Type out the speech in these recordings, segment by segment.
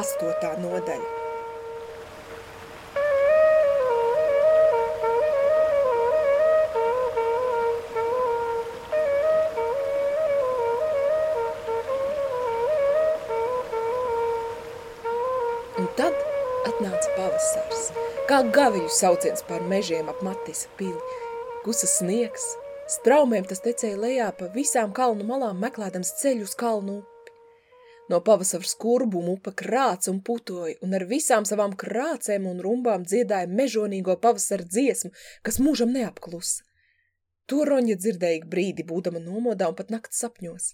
astotā nodaļa. Un tad atnāca pavasars, kā gaviļu sauciens pār mežiem ap Matisa pili. Gusa sniegs, straumēm tas tecēja lejā pa visām kalnu malām meklēdams ceļu uz kalnu. No pavasara skurbumu upe krāca un putoja, un ar visām savām krācēm un rumbām dziedāja mežonīgo pavasara dziesmu, kas mūžam neapklusa. To Roņa dzirdēja brīdi, būdama nomodā un pat nakts sapņos.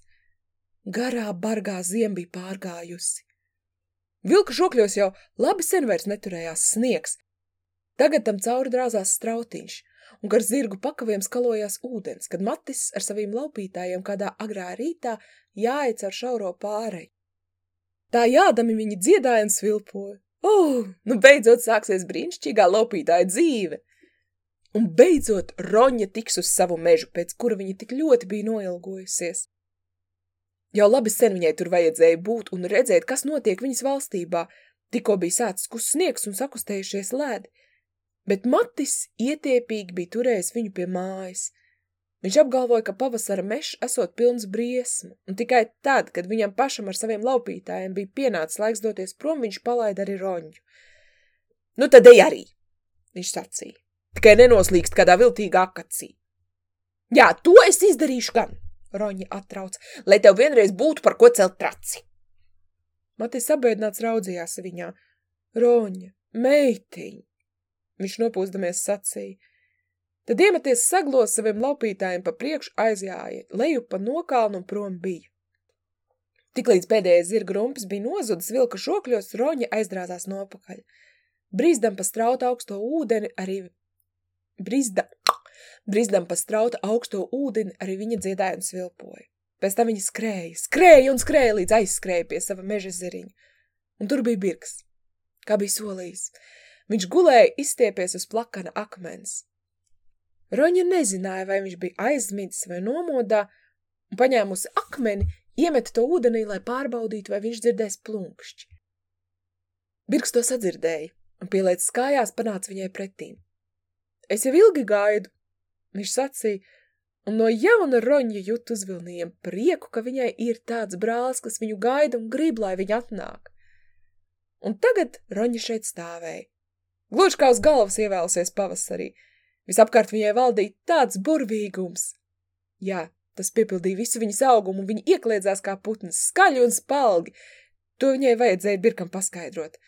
Garā, bargā ziem bija pārgājusi. Vilka žokļos jau labi sen vairs neturējās sniegs. Tagad tam cauri drāzās strautiņš, un gar zirgu pakaviem skalojās ūdens, kad Matis ar saviem laupītājiem kādā agrā rītā jāiet ar šauro pārei. Tā jādami viņi dziedāja un svilpoja. Oh, nu beidzot sāksies brīnišķīgā laupītāja dzīve! Un beidzot Roņa tiks uz savu mežu, pēc kura viņa tik ļoti bija noilgojusies. Jau labi sen viņai tur vajadzēja būt un redzēt, kas notiek viņas valstībā. Tikko bija sācis kus sniegs un sakustējušies lēdi. Bet Matis ietiepīgi bija turējis viņu pie mājas. Viņš apgalvoja, ka pavasara mešs esot pilns briesmu, un tikai tad, kad viņam pašam ar saviem laupītājiem bija pienācis laiks doties prom, viņš palaida arī roņu. Nu tad ej arī, viņš sacīja, tikai nenoslīkst kādā viltīgā akacī. Jā, to es izdarīšu gan, Roņa atrauc, lai tev vienreiz būtu par ko celt traci. Matis abēdināts raudzījās viņā. Roņa, meitiņ, viņš nopūsdamies sacīja. Tad iemeties saglos saviem laupītājiem pa priekšu aizjāja, leju pa nokalnu un prom bija. Tiklīdz pēdējais zirga rumpis bija nozudis vilka šokļos, Roņa aizdrāzās nopakaļ. Brīzdam pa strauta augsto ūdeni arī Brizda, Brizdam pa strauta augsto ūdeni arī viņa dziedāja un svilpoja. Pēc tam viņa skrēja, skrēja un skrēja līdz aizskrēja pie sava meža ziriņa. Un tur bija birks, kā bija solījis. Viņš gulēja izstiepies uz plakana akmens. Roņa nezināja, vai viņš bija aizmidzis vai nomodā, un paņēmusi akmeni, iemeta to ūdenī, lai pārbaudītu, vai viņš dzirdēs plunkšķi. Birks to sadzirdēja, un pielēc kājās panāca viņai pretīm. Es jau ilgi gaidu, viņš sacīja, un no jauna roņa jūt uzvilnījiem prieku, ka viņai ir tāds brālis, kas viņu gaida un grib, lai viņa atnāk. Un tagad roņa šeit stāvēja. Gluži kā uz galvas ievēlusies pavasarī. Visapkārt viņai valdīja tāds burvīgums. Jā, tas piepildīja visu viņas augumu, un viņa iekliedzās kā putns, skaļi un spalgi. To viņai vajadzēja birkam paskaidrot.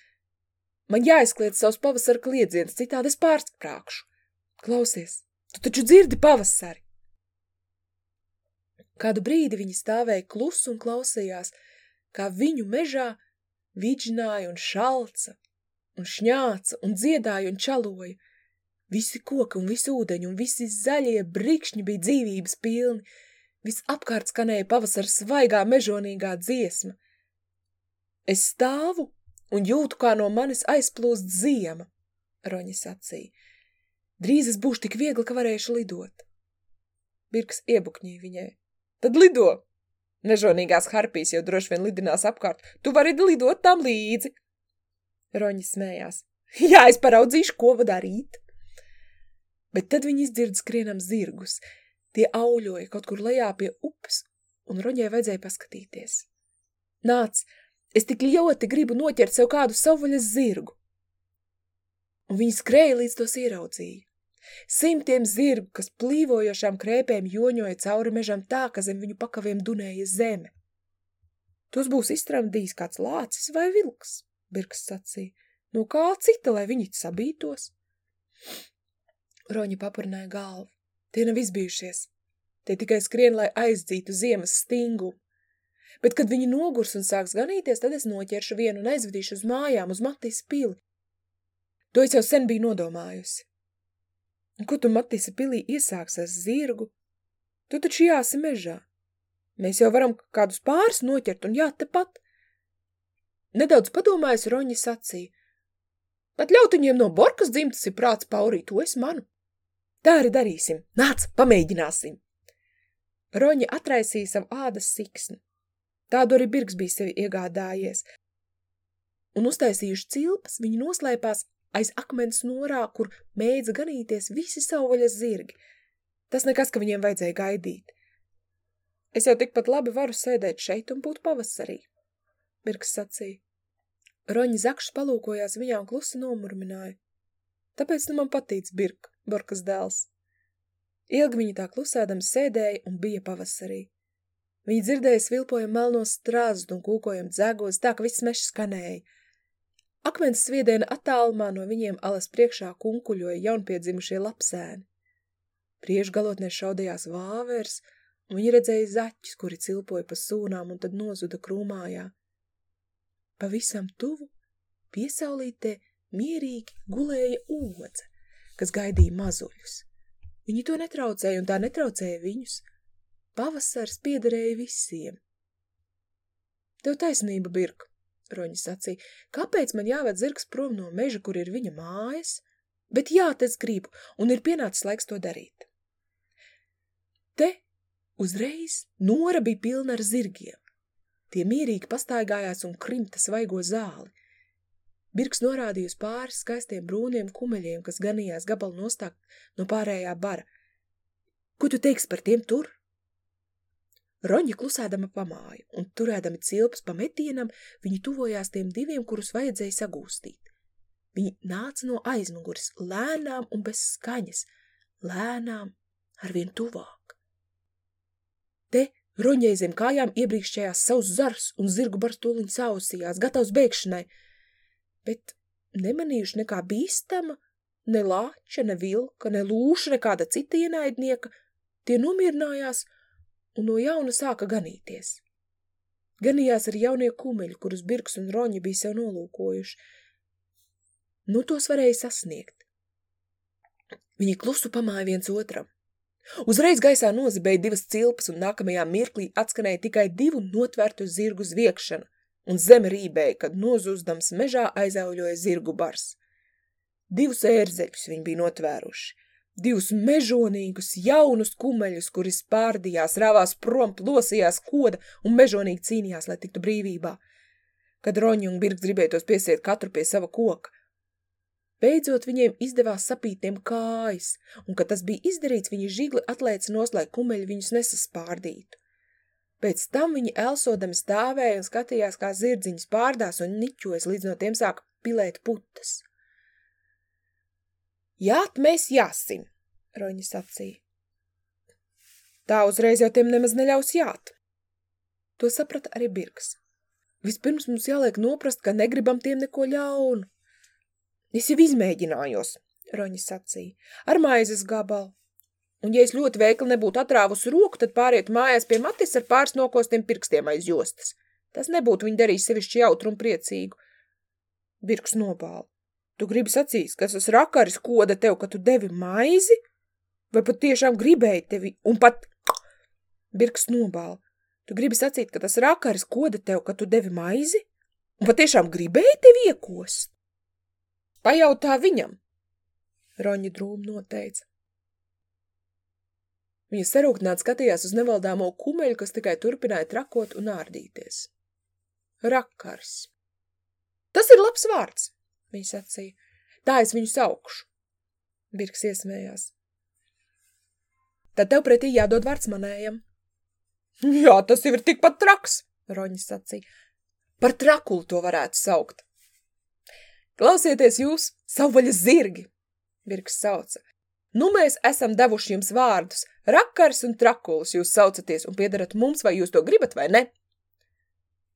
Man jāizkliedz savus pavasara kliedziens, citādi es pārsprākšu. Klausies, tu taču dzirdi pavasari! Kādu brīdi viņa stāvēja klusu un klausījās, kā viņu mežā vidžināja un šalca, un šņāca, un dziedāja un čaloja. Visi koki un visi ūdeņi un visi zaļie brikšņi bija dzīvības pilni, viss apkārt skanēja pavasara svaigā mežonīgā dziesma. Es stāvu un jūtu, kā no manis aizplūst ziema, Roņa sacīja. Drīz es būšu tik viegli, ka varēšu lidot. Birks iebukņīja viņai. Tad lido! Nežonīgās harpijas jau droši vien lidinās apkārt. Tu vari lidot tam līdzi. Roņa smējās. Jā, es paraudzīšu, ko darīt. Bet tad viņi izdzird skrienam zirgus. Tie auļoja kaut kur lejā pie upes, un Roņai vajadzēja paskatīties. Nāc, es tik ļoti gribu noķert sev kādu savvaļas zirgu. Un viņi skrēja līdz tos ieraudzīja. Simtiem zirgu, kas plīvojošām krēpēm joņoja cauri mežam tā, ka zem viņu pakaviem dunēja zeme. Tos būs iztramdījis kāds lācis vai vilks, Birks sacīja. No kā cita, lai viņi sabītos? Roņa papurnāja galvu. Tie nav izbijušies. Tie tikai skrien, lai aizdzītu ziemas stingumu. Bet, kad viņi nogurs un sāks ganīties, tad es noķeršu vienu un aizvedīšu uz mājām, uz Matīs pili. To es jau sen biju nodomājusi. Un ko tu Matisa pilī iesāks ar zirgu? Tu taču jāsi mežā. Mēs jau varam kādus pāris noķert un jā, tepat. Nedaudz padomājis Roņa sacīja. Bet ļaut viņiem no Borkas dzimtas ir prāts paurī, to es manu. Tā arī darīsim. Nāc, pamēģināsim. Roņa atraisīja savu ādas siksnu. Tādu arī Birgs bija sevi iegādājies. un uztaisījuši cilpas, viņi noslēpās aiz akmens norā, kur mēdza ganīties visi savvaļas zirgi. Tas nekas, ka viņiem vajadzēja gaidīt. Es jau tikpat labi varu sēdēt šeit un būt pavasarī, Birks sacīja. Roņa zakšs palūkojās viņā un klusi nomurmināja. Tāpēc nu man patīc Birk, Borkas dēls. Ilgi viņa tā klusēdam sēdēja un bija pavasarī. Viņa dzirdēja svilpojam melnos strāzdu un kūkojam dzegos, tā ka viss mešs skanēja. Akmens sviediena attālumā no viņiem alas priekšā kunkuļoja jaunpiedzimušie lapsēni. Priešgalotnē šaudījās vāvers, un viņi redzēja zaķus, kuri cilpoja pa sūnām un tad nozuda krūmājā. Pavisam tuvu, piesaulītē, mierīgi gulēja ūdze, kas gaidīja mazuļus. Viņi to netraucēja, un tā netraucēja viņus. Pavasars piederēja visiem. Tev taisnība, Birk, Roņa sacīja. Kāpēc man jāved zirgs prom no meža, kur ir viņa mājas? Bet jā, es gribu, un ir pienācis laiks to darīt. Te uzreiz Nora bija pilna ar zirgiem. Tie mierīgi pastaigājās un krimta svaigo zāli. Birks norādīja uz pāris skaistiem brūniem kumeļiem, kas ganījās gabalu nostāk no pārējā bara. Ko tu teiksi par tiem tur? Roņa klusēdama pamāja, un turēdami cilpas pa metienam, viņi tuvojās tiem diviem, kurus vajadzēja sagūstīt. Viņi nāca no aizmugures, lēnām un bez skaņas, lēnām, arvien tuvāk. Te Roņai zem kājām iebrīkšķējās savus zars un zirgu barstūliņu sausījās, gatavs bēgšanai – bet nemanījuši nekā bīstama, ne lāča, ne vilka, ne lūša, nekāda cita ienaidnieka, tie nomierinājās un no jauna sāka ganīties. Ganījās ar jaunie kumeļi, kurus Birks un Roņi bija sev nolūkojuši. Nu tos varēja sasniegt. Viņi klusu pamāja viens otram. Uzreiz gaisā nozibēja divas cilpas un nākamajā mirklī atskanēja tikai divu notvērtu zirgu zviekšana un zeme rībēja, kad nozūzdams mežā aizauļoja zirgu bars. Divus ērzeļus viņi bija notvēruši, divus mežonīgus, jaunus kumeļus, kuri spārdījās, rāvās prom, plosījās koda un mežonīgi cīnījās, lai tiktu brīvībā. Kad Roņi un Birks gribēja tos piesiet katru pie sava koka. Beidzot viņiem izdevās sapītiem kājas, un, kad tas bija izdarīts, viņi žigli atlēca nos, lai kumeļi viņus nesaspārdītu. Pēc tam viņi elsodami stāvēja un skatījās, kā zirdziņas pārdās un niķojas, līdz no tiem sāk pilēt putas. Jāt mēs jāsim, Roņa sacīja. Tā uzreiz jau tiem nemaz neļaus jāt. To saprata arī Birks. Vispirms mums jāliek noprast, ka negribam tiem neko ļaunu. Es jau izmēģinājos, Roņa sacīja, ar maizes gabalu. Un, ja es ļoti veikli nebūtu atrāvusi roku, tad pāriet mājās pie matis ar pāris nokostiem pirkstiem aiz jostas. Tas nebūtu viņu darījis sevišķi jautru un priecīgu. Birks nobāla. Tu gribi sacīt, ka tas rakaris koda tev, ka tu devi maizi? Vai pat tiešām gribēji tevi un pat... Birks nobāla. Tu gribi sacīt, ka tas rakaris koda tev, ka tu devi maizi? Un pat tiešām gribēji tevi iekost? Pajautā viņam. Roņa drūm noteica. Viņa sarūktināt skatījās uz nevaldāmo kumeļu, kas tikai turpināja trakot un ārdīties. Rakars. Tas ir labs vārds, viņa sacīja. Tā es viņu saukšu. Birks iesmējās. Tad tev pretī jādod vārds manējam. Jā, tas jau ir tikpat traks, Roņas sacīja. Par trakulu to varētu saukt. Klausieties jūs, savvaļas zirgi, Birks sauca. Nu mēs esam devuši jums vārdus. Rakars un trakulis jūs saucaties un piedarat mums, vai jūs to gribat vai ne?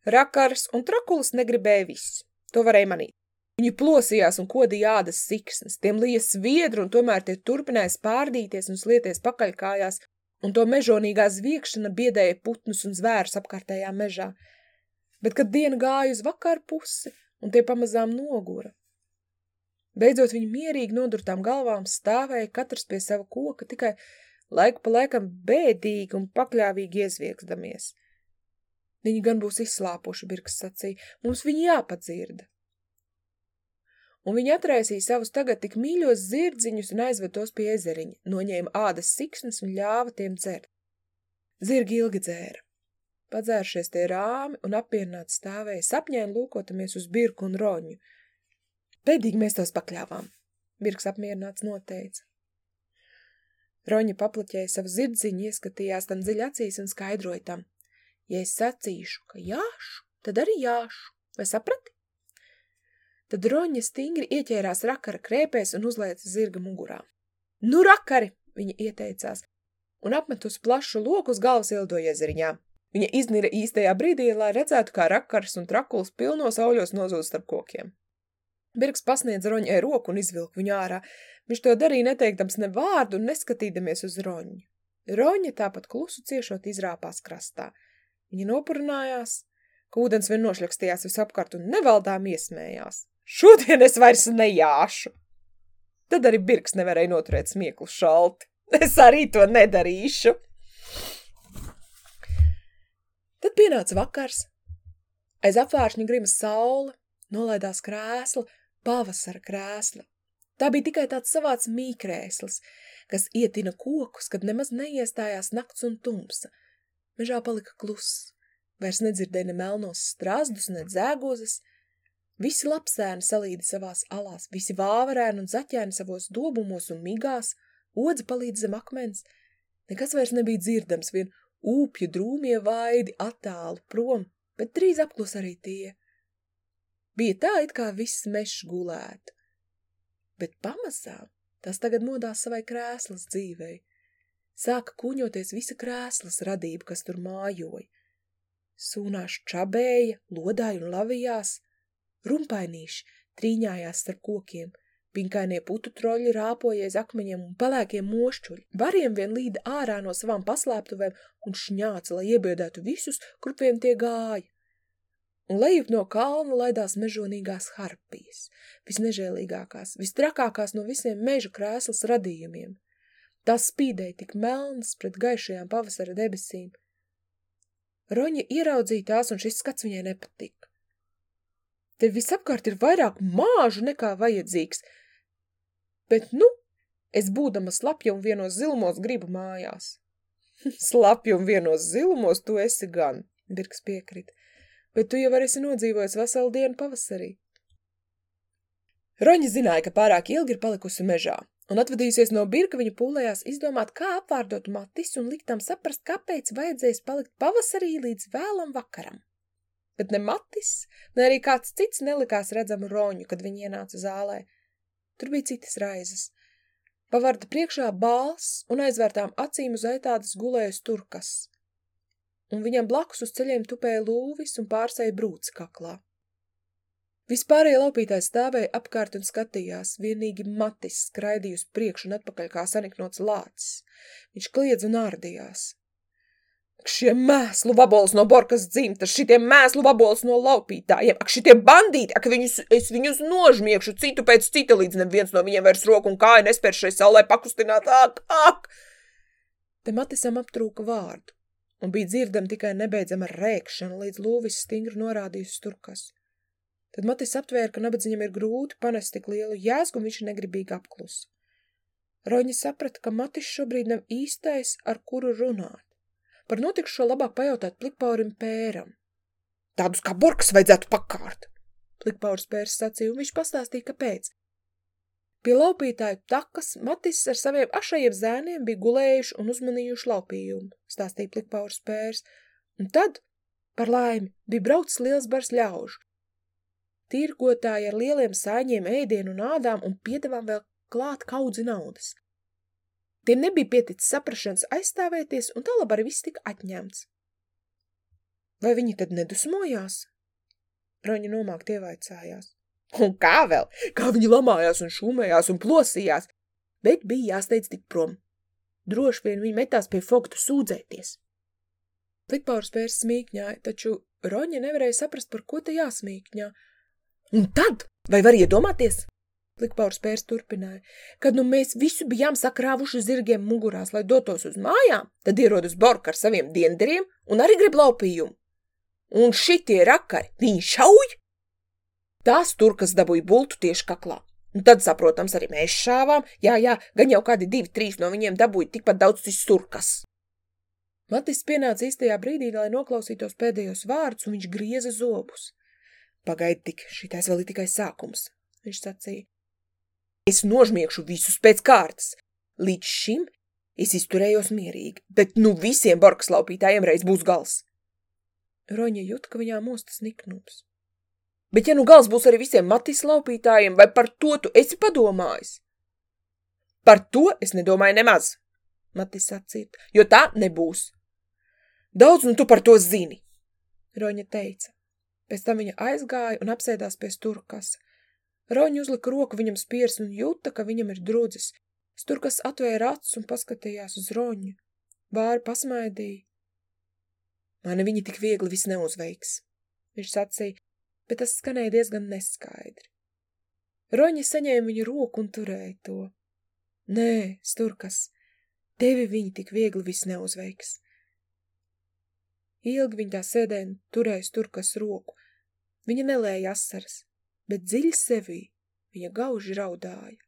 Rakars un trakulis negribēja viss. To varēja manīt. Viņi plosījās un kodīja ādas siksnes, tiem lija sviedru un tomēr tie turpināja spārdīties un slieties pakaļkājās, un to mežonīgā zviekšana biedēja putnus un zvērus apkārtējā mežā. Bet, kad diena gāja uz vakar pusi, un tie pamazām nogura, Beidzot viņi mierīgi nodurtām galvām stāvēja katrs pie sava koka, tikai laiku pa laikam bēdīgi un pakļāvīgi iezviegzdamies. Viņi gan būs izslāpuši, Birks sacīja, mums viņi jāpadzirda. Un viņi atraisīja savus tagad tik mīļos zirdziņus un aizved tos pie ezeriņa, noņēma ādas siksnes un ļāva tiem dzert. Zirgi ilgi dzēra. padzēršies tie rāmi un apmierināti stāvēja, sapņēni lūkotamies uz Birku un Roņu. Pēdīgi mēs tos pakļāvām, Birks apmierināts noteica. Roņa paplaķēja savu zirdziņu, ieskatījās tam dziļi acīs un skaidroja tam. Ja es sacīšu, ka jāšu, tad arī jāšu, vai saprati? Tad Roņa stingri ieķērās rakara krēpēs un uzlēca zirga mugurā. Nu, rakari, viņa ieteicās, un apmet uz plašu loku uz galvas ildo iezeriņā. Viņa iznira īstajā brīdī, lai redzētu, kā rakars un trakuls pilnos auļos nozūd starp kokiem. Birks pasniedz Roņai roku un izvilk viņu ārā. Viņš to darīja neteikdams ne vārdu un neskatīdamies uz Roņu. Roņa tāpat klusu ciešot izrāpās krastā. Viņa nopurnājās, ka ūdens vien nošļakstījās visapkārt un nevaldām iesmējās. Šodien es vairs nejāšu! Tad arī Birks nevarēja noturēt smieklu šalti. Es arī to nedarīšu! Tad pienāca vakars. Aiz apvāršņa grima saule, nolaidās krēsla, pavasara krēsla. Tā bija tikai tāds savāds mīkrēsls, kas ietina kokus, kad nemaz neiestājās nakts un tumsa. Mežā palika kluss, vairs nedzirdēja ne melnos strazdus, ne dzēgozes. Visi lapsēni salīdi savās alās, visi vāvarēni un zaķēni savos dobumos un migās, odzi palīdz zem akmens. Nekas vairs nebija dzirdams, vien Ūpju drūmie vaidi attālu prom, bet drīz apklus arī tie. Bija tā, it kā viss mešs gulētu. Bet pamazām tas tagad modās savai krēslas dzīvei. Sāka kuņoties visa krēslas radība, kas tur mājoja. Sūnāši čabēja, lodāja un lavījās, rumpainīši trīņājās starp kokiem, Pinkainie putu troļi rāpojies akmeņiem un pelēkiem mošķuļi. Variem vien līda ārā no savām paslēptuvēm un šņāca, lai iebiedētu visus, kur vien tie gāja. Un lejup no kalna laidās mežonīgās harpijas, visnežēlīgākās, vistrakākās no visiem meža krēslas radījumiem. Tās spīdēja tik melnas pret gaišajām pavasara debesīm. Roņa ieraudzīja tās, un šis skats viņai nepatika. Te visapkārt ir vairāk māžu nekā vajadzīgs – Bet, nu, es būdama slapja un vienos zilumos gribu mājās. slapja un vienos zilumos tu esi gan, Birks piekrit, bet tu jau esi nodzīvojis veselu dienu pavasarī. Roņa zināja, ka pārāk ilgi ir palikusi mežā, un atvadījusies no birka viņa pūlējās izdomāt, kā apvārdot matis un likt tam saprast, kāpēc vajadzēs palikt pavasarī līdz vēlam vakaram. Bet ne matis, ne arī kāds cits nelikās redzamu roņu, kad viņi ienāca zālē – Tur bija citas raizes. Pavarda priekšā bāls un aizvērtām acīm uz aitādas gulējas turkas. Un viņam blakus uz ceļiem tupēja lūvis un pārsēja brūts kaklā. Vispārējie laupītājs stāvēja apkārt un skatījās, vienīgi matis skraidīja uz priekšu un atpakaļ kā saniknots lācis. Viņš kliedz un ārdījās. Ak, šie mēslu vabols no Borkas dzimtas, šitie mēslu vabols no laupītājiem, ak, šitie bandīti, ak, viņus, es viņus nožmiekšu citu pēc cita, līdz neviens no viņiem vairs roku un kāju nespēr šai saulē pakustināt, ak, ak! Te Matisam aptrūka vārdu, un bija dzirdama tikai nebeidzama rēkšana, līdz lūvis stingri norādījusi turkas. Tad Matis aptvēra, ka nabadziņam ir grūti panest tik lielu jēzgu, un viņš negribīgi apklusa. Roņa saprata, ka Matis šobrīd nav īstais, ar kuru runāt. Par notikušo labāk pajautāt plikpaurim pēram. Tādus kā borkas vajadzētu pakārt, plikpauris pērs sacīja, un viņš pastāstīja, kāpēc. Pie laupītāju takas Matis ar saviem ašajiem zēniem bija gulējuši un uzmanījuši laupījumu, stāstīja plikpauris pērs, un tad, par laimi, bija braucis liels bars ļaužu. Tirgotāji ar lieliem sāņiem ēdienu un ādām un piedevām vēl klāt kaudzi naudas. Tiem nebija pieticis saprašanas aizstāvēties, un tālāk arī viss tika atņemts. Vai viņi tad nedusmojās? Roņa nomākt ievaicājās. Un kā vēl? Kā viņi lamājās un šūmējās un plosījās, bet bija jāsteidz tik prom. Droši vien viņi metās pie fogtu sūdzēties. Plikpaurs pērs smīkņāja, taču Roņa nevarēja saprast, par ko te jāsmīkņā. Un tad, vai var iedomāties, Likpaurs pērs turpināja. Kad nu mēs visu bijām sakrāvuši zirgiem mugurās, lai dotos uz mājām, tad ierodas Borka ar saviem dienderiem un arī grib laupījumu. Un šitie rakari, viņi šauj? Tās turkas dabūja bultu tieši kaklā. Un tad, saprotams, arī mēs šāvām. Jā, jā, gan jau kādi divi, trīs no viņiem dabūja tikpat daudz tas turkas. Matis pienāca īstajā brīdī, lai noklausītos pēdējos vārdus, un viņš grieza zobus. Pagaidi tik, šitais vēl ir tikai sākums, viņš sacīja. Es nožmiekšu visus pēc kārtas. Līdz šim es izturējos mierīgi, bet nu visiem borkas laupītājiem reiz būs gals. Roņa jūt, ka viņā mostas niknums. Bet ja nu gals būs arī visiem matis laupītājiem, vai par to tu esi padomājis? Par to es nedomāju nemaz, Matis sacīt, jo tā nebūs. Daudz nu tu par to zini, Roņa teica. Pēc tam viņa aizgāja un apsēdās pie sturkas. Roņa uzlika roku viņam spiers un jūta, ka viņam ir drudzis. Sturkas atvēra acis un paskatījās uz Roņu. Bāri pasmaidīja. Mani viņi tik viegli vis neuzveiks, viņš sacīja, bet tas skanēja diezgan neskaidri. Roņa saņēma viņu roku un turēja to. Nē, Sturkas, tevi viņi tik viegli vis neuzveiks. Ilgi viņa tā sēdēja un turēja Sturkas roku. Viņa nelēja asaras, bet dziļi sevī viņa gauži raudāja.